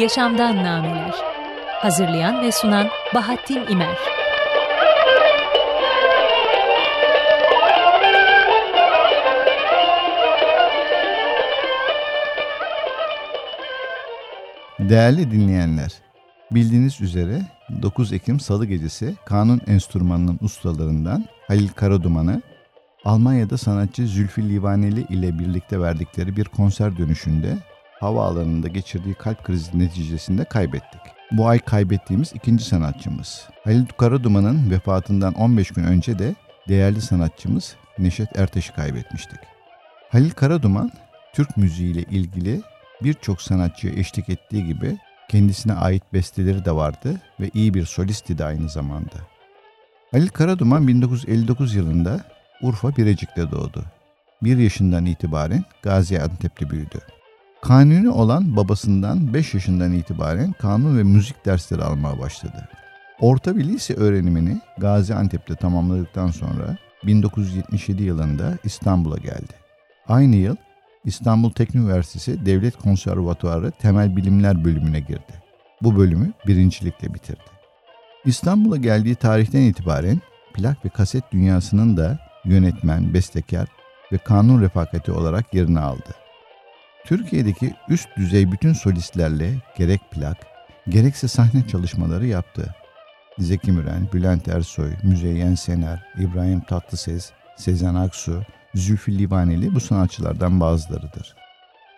Yaşamdan Nameler. Hazırlayan ve sunan Bahattin İmer. Değerli dinleyenler, bildiğiniz üzere 9 Ekim Salı gecesi kanun enstrümanının ustalarından Halil Karaduman'ı Almanya'da sanatçı Zülfü Livaneli ile birlikte verdikleri bir konser dönüşünde havaalanında geçirdiği kalp krizi neticesinde kaybettik. Bu ay kaybettiğimiz ikinci sanatçımız. Halil Karaduman'ın vefatından 15 gün önce de değerli sanatçımız Neşet Ertaş'ı kaybetmiştik. Halil Karaduman, Türk müziğiyle ilgili birçok sanatçıya eşlik ettiği gibi kendisine ait besteleri de vardı ve iyi bir solisti de aynı zamanda. Halil Karaduman 1959 yılında Urfa Birecik'te doğdu. Bir yaşından itibaren Gaziantep'te büyüdü. Kanuni olan babasından 5 yaşından itibaren kanun ve müzik dersleri almaya başladı. Orta bir lise öğrenimini Gaziantep'te tamamladıktan sonra 1977 yılında İstanbul'a geldi. Aynı yıl İstanbul Teknik Üniversitesi Devlet Konservatuarı Temel Bilimler bölümüne girdi. Bu bölümü birincilikle bitirdi. İstanbul'a geldiği tarihten itibaren plak ve kaset dünyasının da yönetmen, bestekar ve kanun refakati olarak yerini aldı. Türkiye'deki üst düzey bütün solistlerle gerek plak, gerekse sahne çalışmaları yaptı. Zeki Müren, Bülent Ersoy, Müzeyyen Sener, İbrahim Tatlıses, Sezen Aksu, Zülfü Livaneli bu sanatçılardan bazılarıdır.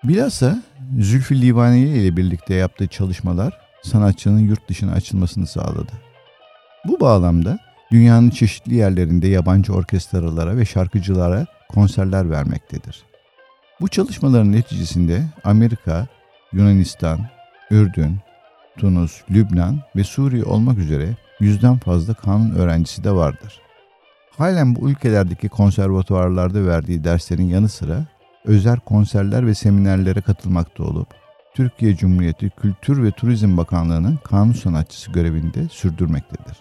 Bilhassa Zülfü Livaneli ile birlikte yaptığı çalışmalar sanatçının yurt dışına açılmasını sağladı. Bu bağlamda dünyanın çeşitli yerlerinde yabancı orkestralara ve şarkıcılara konserler vermektedir. Bu çalışmaların neticesinde Amerika, Yunanistan, Ürdün, Tunus, Lübnan ve Suriye olmak üzere yüzden fazla kanun öğrencisi de vardır. Halen bu ülkelerdeki konservatuvarlarda verdiği derslerin yanı sıra özel konserler ve seminerlere katılmakta olup Türkiye Cumhuriyeti Kültür ve Turizm Bakanlığı'nın kanun sanatçısı görevinde sürdürmektedir.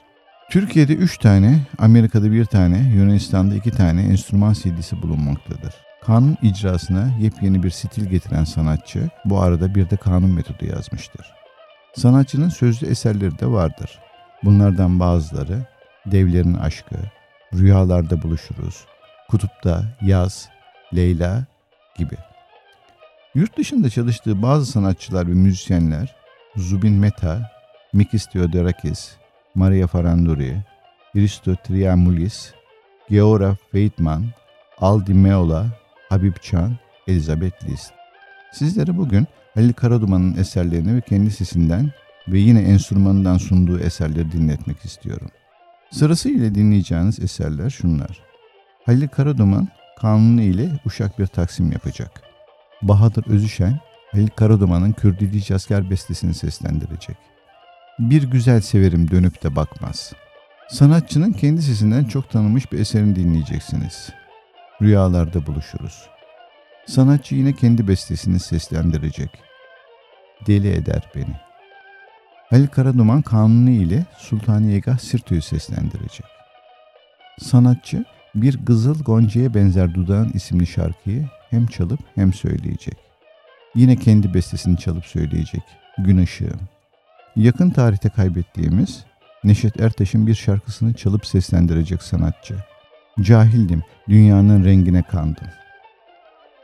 Türkiye'de 3 tane, Amerika'da 1 tane, Yunanistan'da 2 tane enstrüman CD'si bulunmaktadır. Kanun icrasına yepyeni bir stil getiren sanatçı bu arada bir de kanun metodu yazmıştır. Sanatçının sözlü eserleri de vardır. Bunlardan bazıları Devlerin Aşkı, Rüyalarda Buluşuruz, Kutupta, Yaz, Leyla gibi. Yurt dışında çalıştığı bazı sanatçılar ve müzisyenler Zubin Meta, Mikis Theodorakis, Maria Faranduri, Hristo Triamulis, Geora Feitman, Aldi Meola, Habib Çan, Elizabeth List. Sizlere bugün Halil Karaduman'ın eserlerini ve kendi sesinden ve yine enstrümanından sunduğu eserleri dinletmek istiyorum. Sırasıyla dinleyeceğiniz eserler şunlar. Halil Karaduman kanunu ile uşak bir taksim yapacak. Bahadır Özüşen, Halil Karaduman'ın Kürdili Asker bestesini seslendirecek. Bir güzel severim dönüp de bakmaz. Sanatçının kendi sesinden çok tanınmış bir eserini dinleyeceksiniz. Rüyalarda buluşuruz. Sanatçı yine kendi bestesini seslendirecek. Deli eder beni. Halil Karaduman kanunu ile Sultaniyegah Sirto'yu seslendirecek. Sanatçı bir Kızıl Gonca'ya benzer dudağın isimli şarkıyı hem çalıp hem söyleyecek. Yine kendi bestesini çalıp söyleyecek. Gün ışığı. Yakın tarihte kaybettiğimiz Neşet Ertaş'ın bir şarkısını çalıp seslendirecek sanatçı. Cahildim, dünyanın rengine kandım.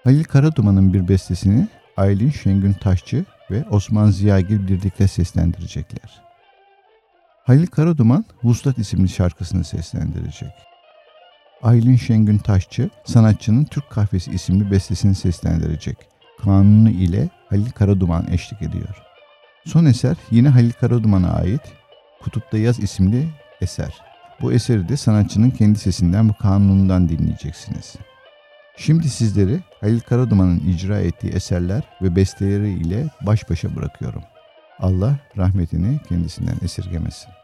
Halil Karaduman'ın bir bestesini Aylin Şengün Taşçı ve Osman Ziyagil birlikte seslendirecekler. Halil Karaduman Vuslat isimli şarkısını seslendirecek. Aylin Şengün Taşçı sanatçının Türk Kahvesi isimli bestesini seslendirecek. Kanunu ile Halil Karaduman eşlik ediyor. Son eser yine Halil Karaduman'a ait Kutupta Yaz isimli eser. Bu eseri de sanatçının kendi sesinden bu kanunundan dinleyeceksiniz. Şimdi sizleri Halil Karaduman'ın icra ettiği eserler ve besteleri ile baş başa bırakıyorum. Allah rahmetini kendisinden esirgemesin.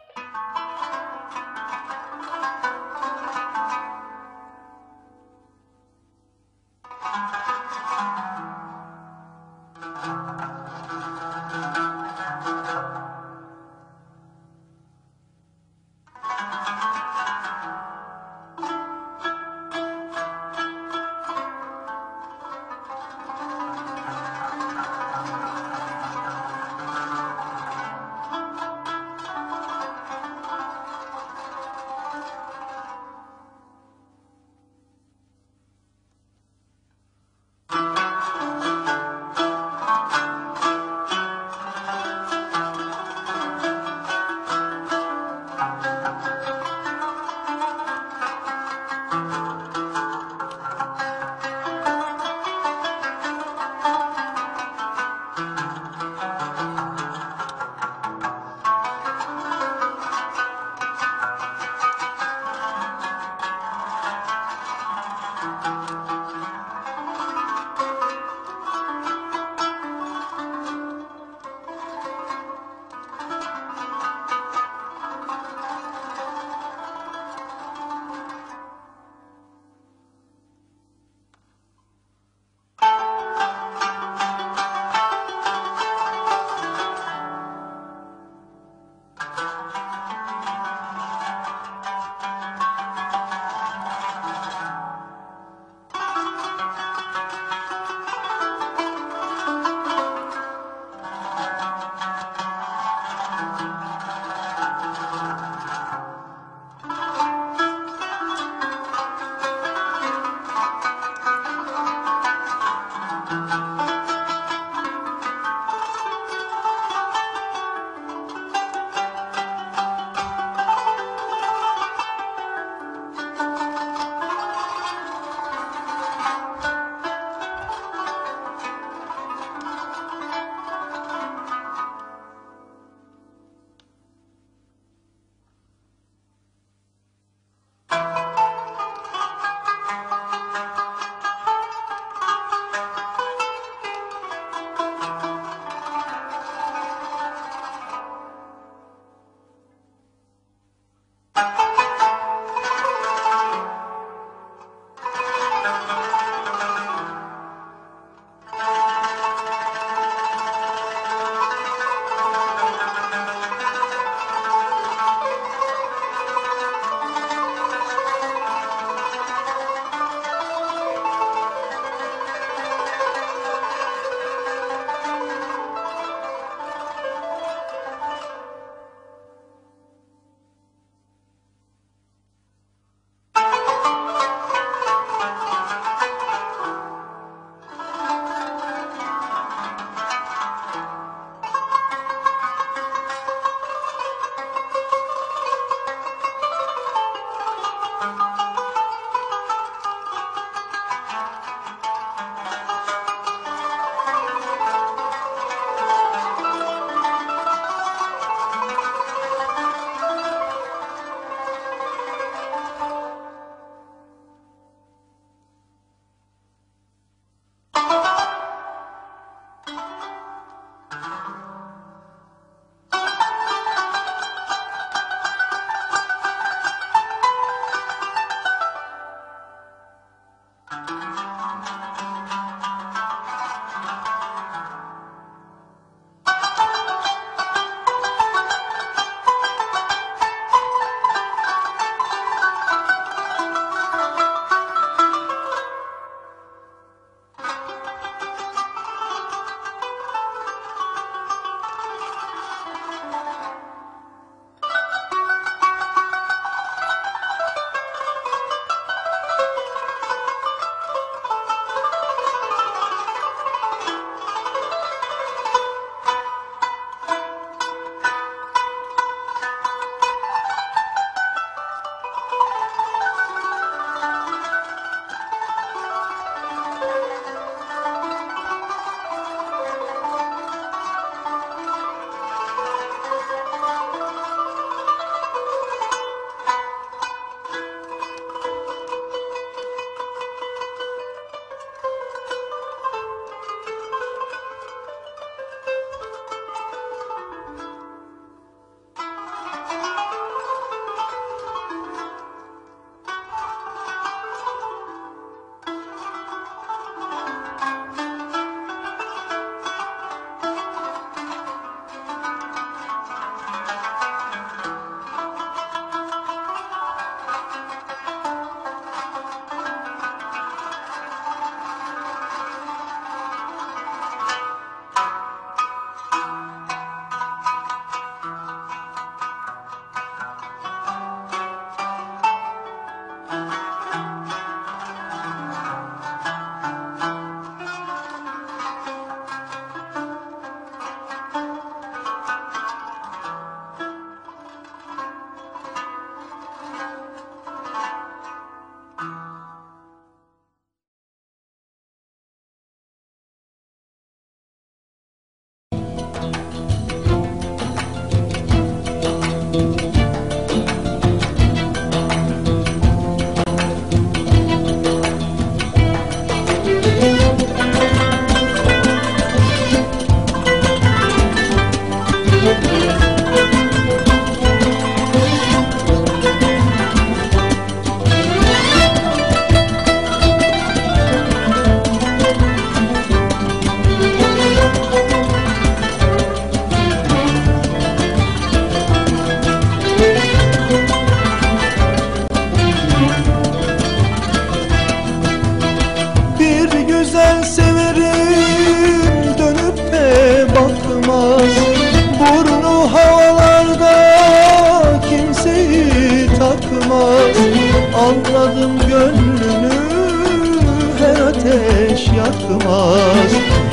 Yakmaz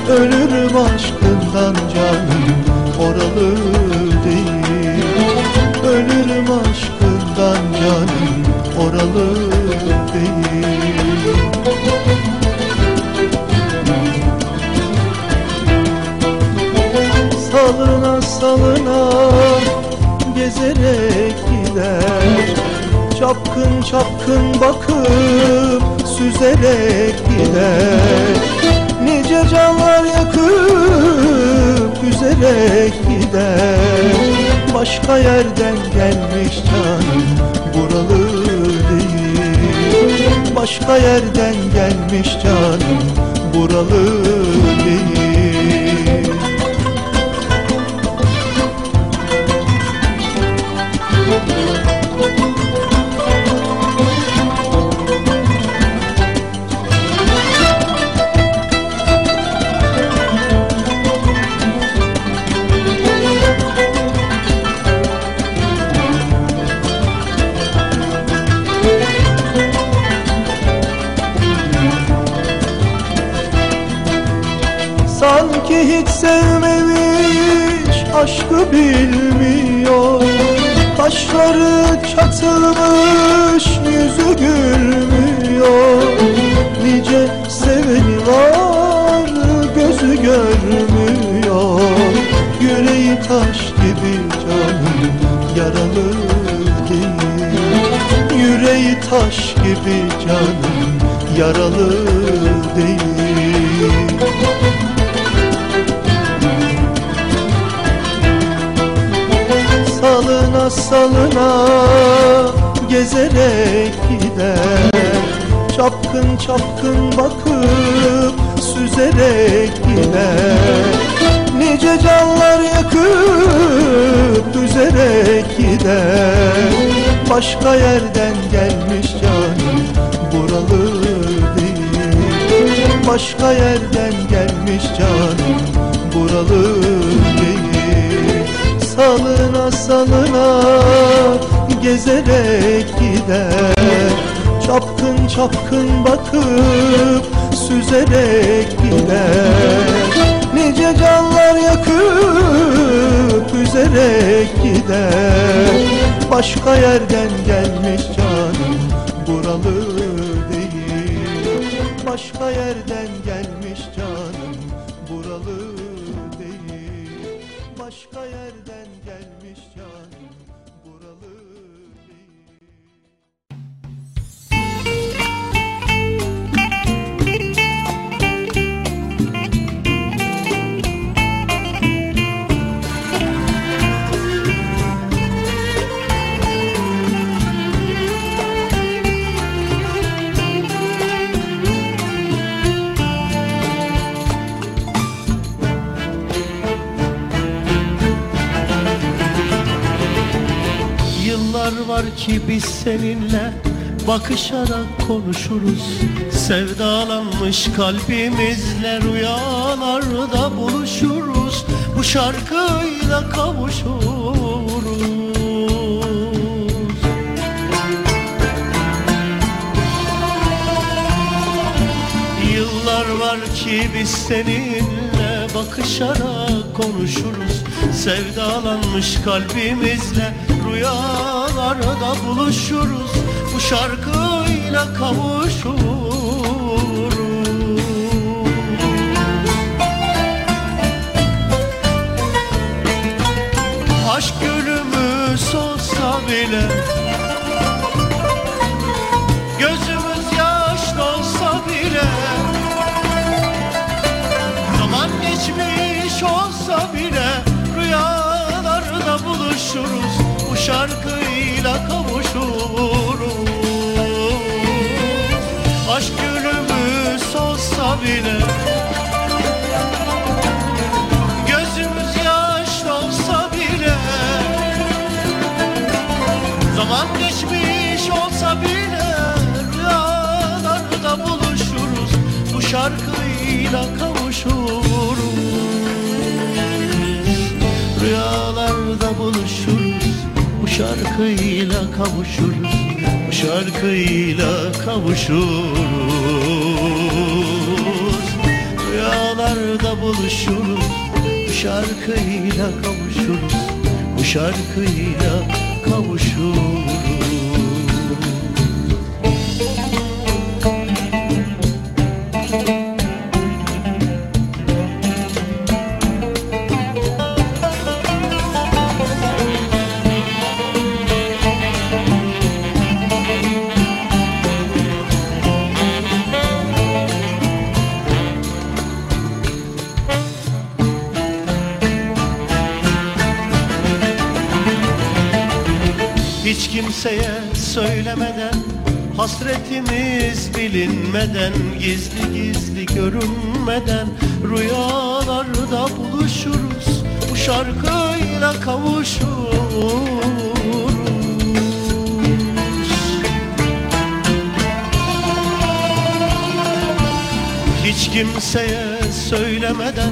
Ölürüm aşkından canım oralı değil. Ölürüm aşkından canım oralı değil. Salına salına gezerek gider. Çapkın çapkın bakıp süzerek gider. Nice canlar yakıp üzerek gider. Başka yerden gelmiş canım buralı değil. Başka yerden gelmiş canım buralı değil aşkı bilmiyor. Kaşları çatılmış yüzü gülmüyor. Nice seveni var gözü görmüyor. Yüreği taş gibi canım yaralı değil. Yüreği taş gibi canım yaralı Çapkın bakıp süzerek gider Nice canlar yakıp üzerek gider Başka yerden gelmiş canım buralı değil. Başka yerden gelmiş canım buralı değil. Salına salına gezerek gider Çapkın çapkın bakıp süzerek gider. Nice canlar yakıp üzerek gider. Başka yerden gelmiş canım buralı değil. Başka yerden gelmiş canım buralı değil. Başka yerden Yıllar var ki biz seninle bakışarak konuşuruz. Sevdalanmış kalbimizle rüyalarda buluşuruz. Bu şarkıyla kavuşuruz. Yıllar var ki biz seninle bakışarak konuşuruz Sevdalanmış kalbimizle rüyalarda buluşuruz. Bu şarkıyla kavuşuruz. Aşk gülümüz olsa bile buluşuruz Bu şarkıyla kavuşuruz. Aşk gülümüz olsa bile Gözümüz yaş dolsa bile Zaman geçmiş olsa bile Rüyalarda buluşuruz Bu şarkıyla kavuşuruz. Rüyalarda buluşuruz. Bu şarkıyla kavuşuruz Bu şarkıyla kavuşuruz. Rüyalarda buluşuruz Bu şarkıyla kavuşuruz Bu şarkıyla kavuşuruz Hiç kimseye söylemeden Hasretimiz bilinmeden Gizli gizli görünmeden Rüyalarda buluşuruz Bu şarkıyla kavuşuruz. Hiç kimseye söylemeden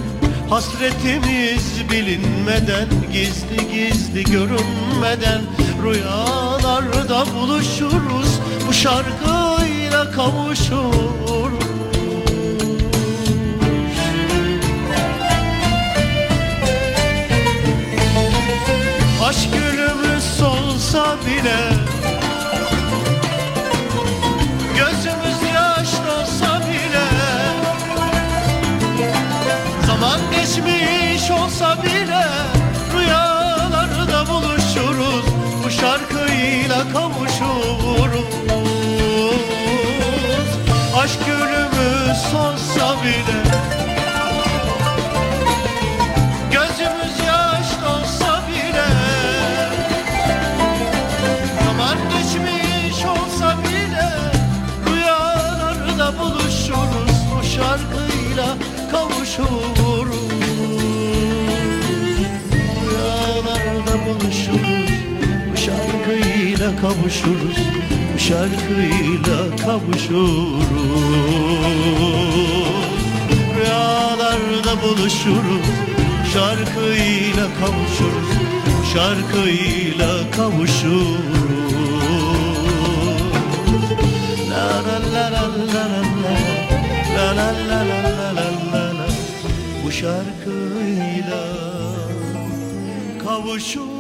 Hasretimiz bilinmeden Gizli gizli görünmeden Rüyalarda buluşuruz Bu şarkıyla kavuşuruz. Aşk gülümüz solsa bile geçmiş olsa bile Rüyalarda buluşuruz. Bu şarkıyla kavuşuruz. Aşk gülümüz solsa bile kavuşuruz Bu şarkıyla kavuşuruz Rüyalarda buluşuruz Şarkıyla kavuşuruz Şarkıyla kavuşuruz La la la la la la la La la la la la Bu şarkıyla kavuşuruz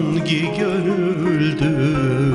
hangi gönüldür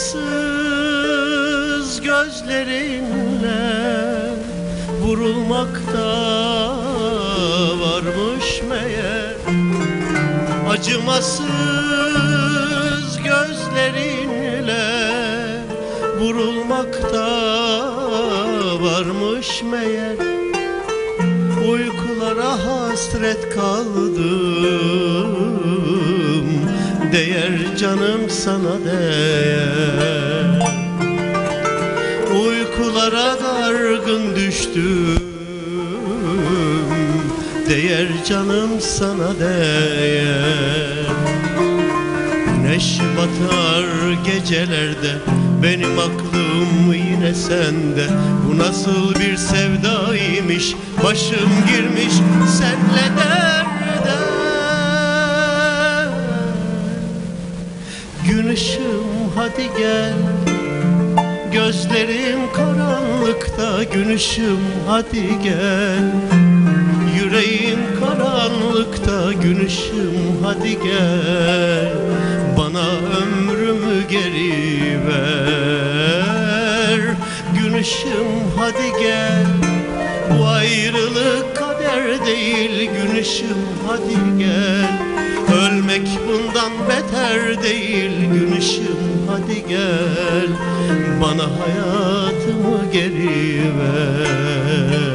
是 düştüm. Değer canım sana değer. Güneş batar gecelerde Benim aklım yine sende. Bu nasıl bir sevdaymış Başım girmiş senle derde. Gün ışığım hadi gel Gözlerim karanlıkta Gün ışığım hadi gel. Yüreğim karanlıkta Gün ışığım hadi gel. Bana ömrümü geri ver. Gün ışığım hadi gel. Bu ayrılık kader değil Gün ışığım hadi gel. Ölmek bundan beter değil Gün ışığım hadi gel Hayatımı geri ver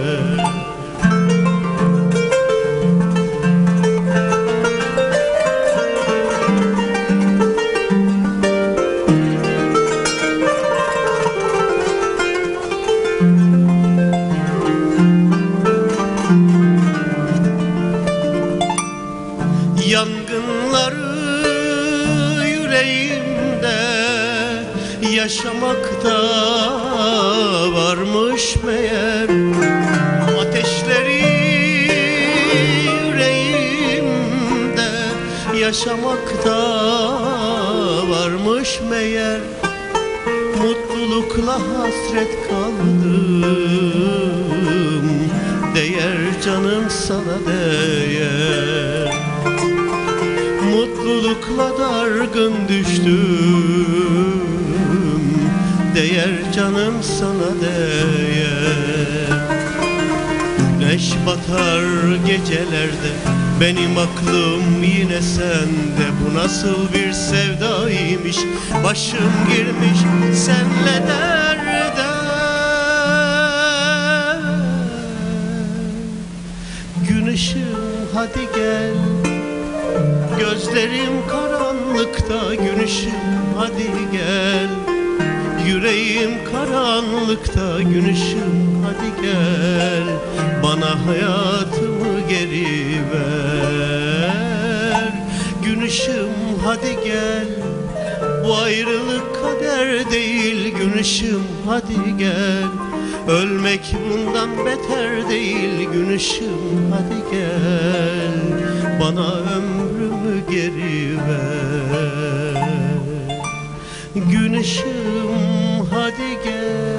başım hadi gel Bana ömrümü geri ver. Güneşim hadi gel.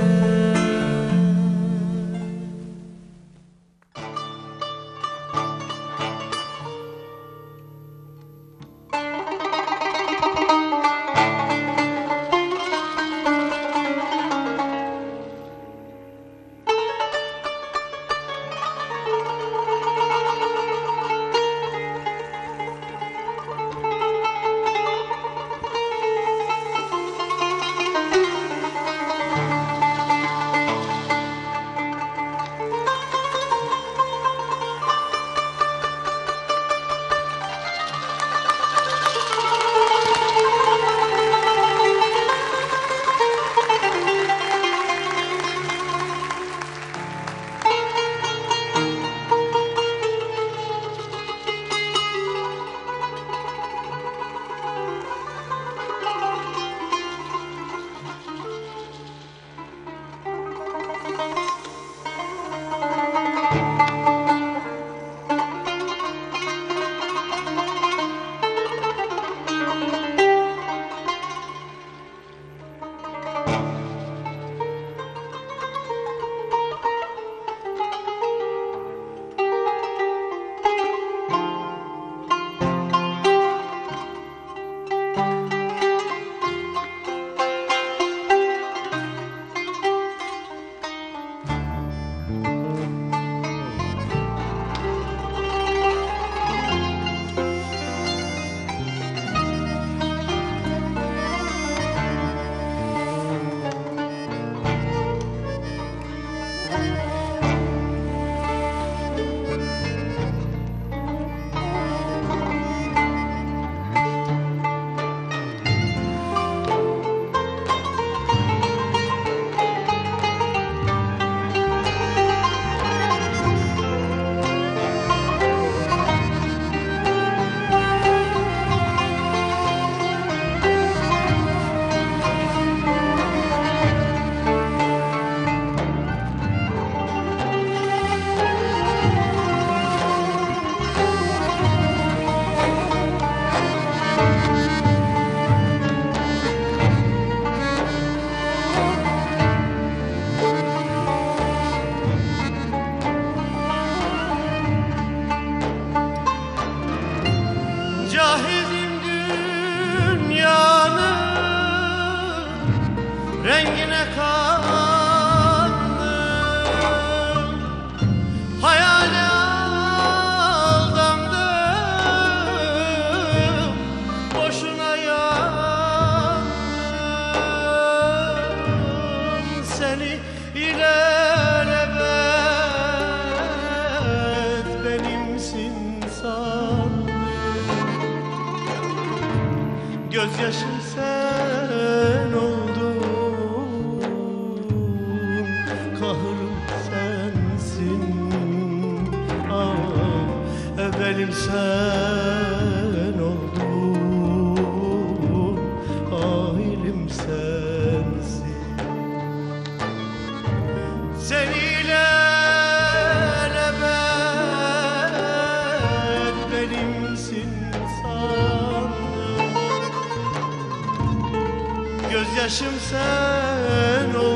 Gözyaşım sen oldun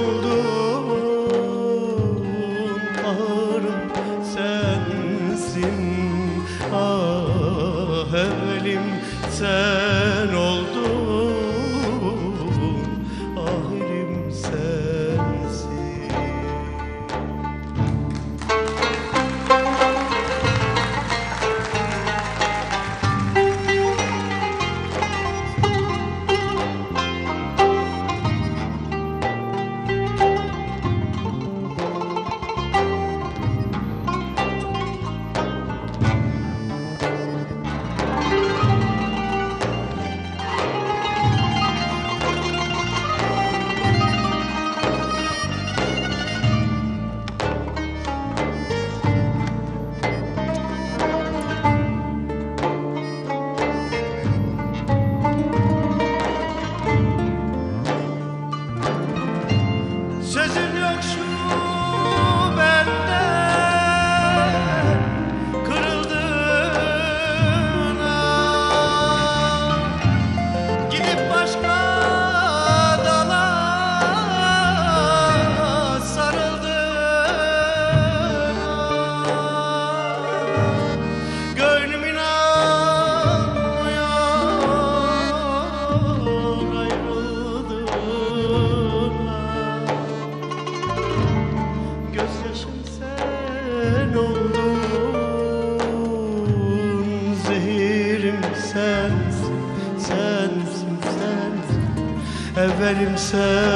kimse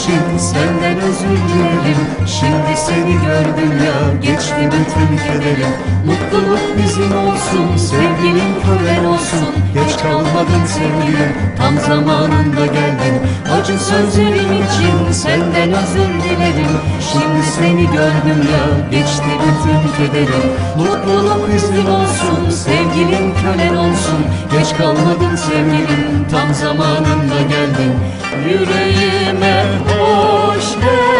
sözlerin için senden özür dilerim. Şimdi seni gördüm ya. Geçti bütün kederim. Mutluluk bizim olsun. Sevgilim kölen olsun. Geç kalmadın sevgilim. Tam zamanında geldin. Acı sözlerin için senden özür dilerim. Şimdi seni gördüm ya. Geçti bütün kederim. Mutluluk bizim olsun. Sevgilim kölen olsun. Geç kalmadın sevgilim. Tam zamanında geldin. Yüreğime hoş geldin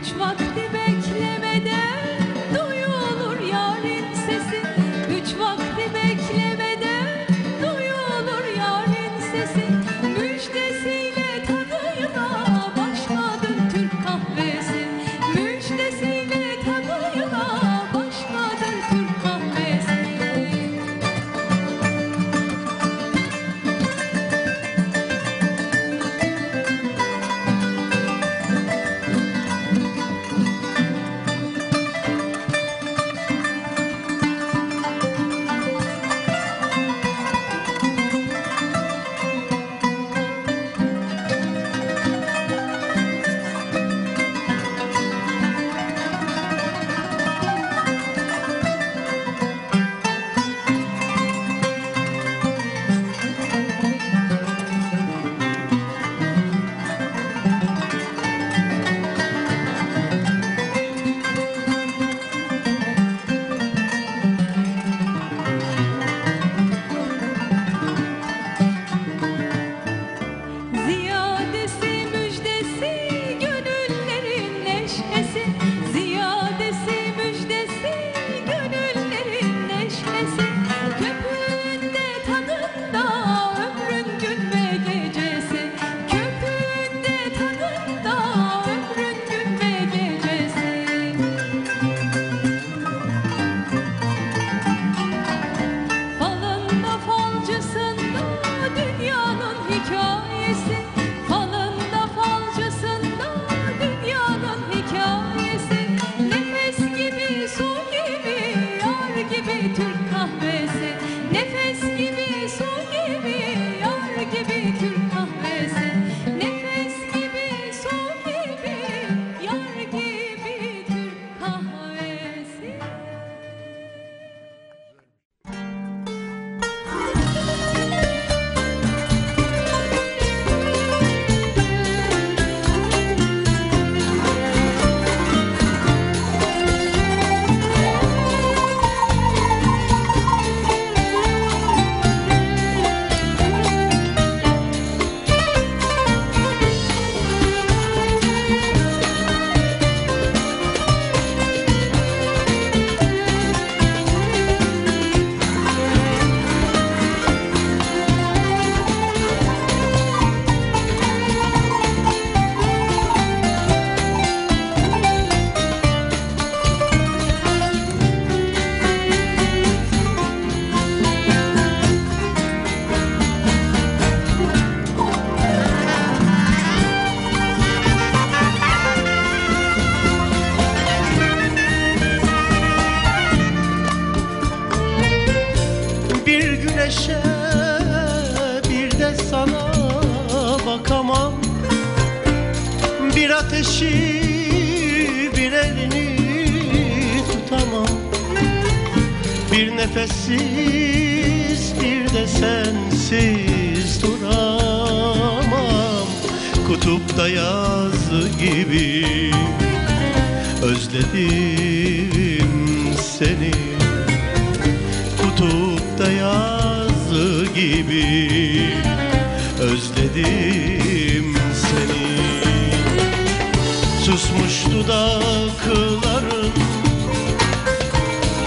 Üç vakti Bir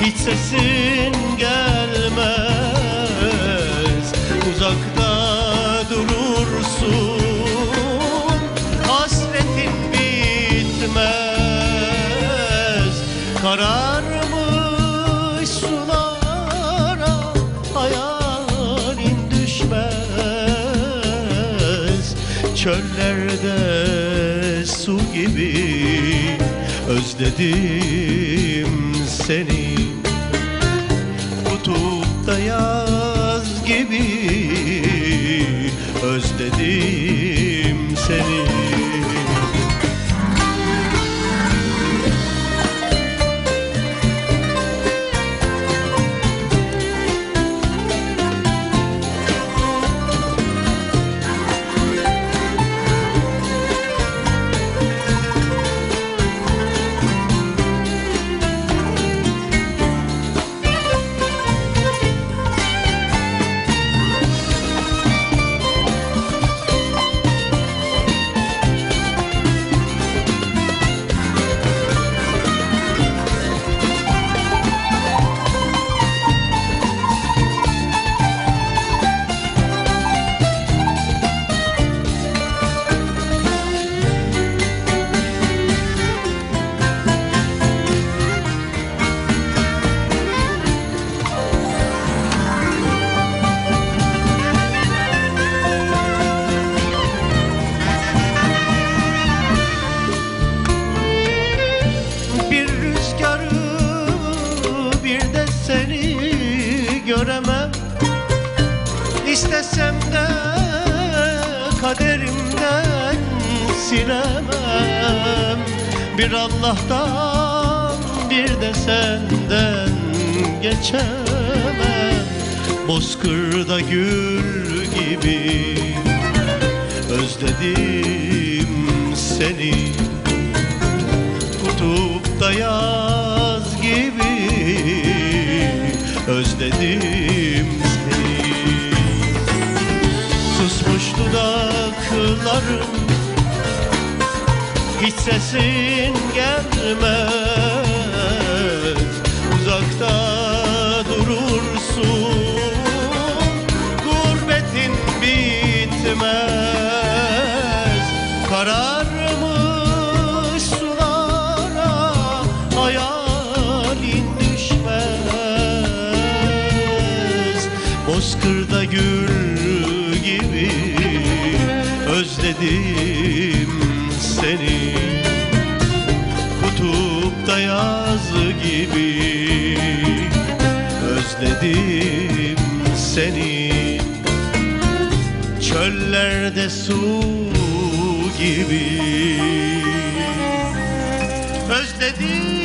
hiç sesin gelmez. Uzakta durursun. Hasretin bitmez. Kararmış sulara hayalin düşmez. Çöllerde su gibi özledim seni. Kutupta yaz gibi özledim silemem. Bir Allah'tan bir de senden geçemem. Bozkırda gül gibi özledim seni. Kutupta yaz gibi özledim seni. Susmuş dudaklarım hiç sesin gelmez. Uzakta durursun. Gurbetin bitmez. Kararmış sulara hayalin düşmez. Bozkırda gül gibi özledim seni yaz gibi özledim seni. Çöllerde su gibi özledim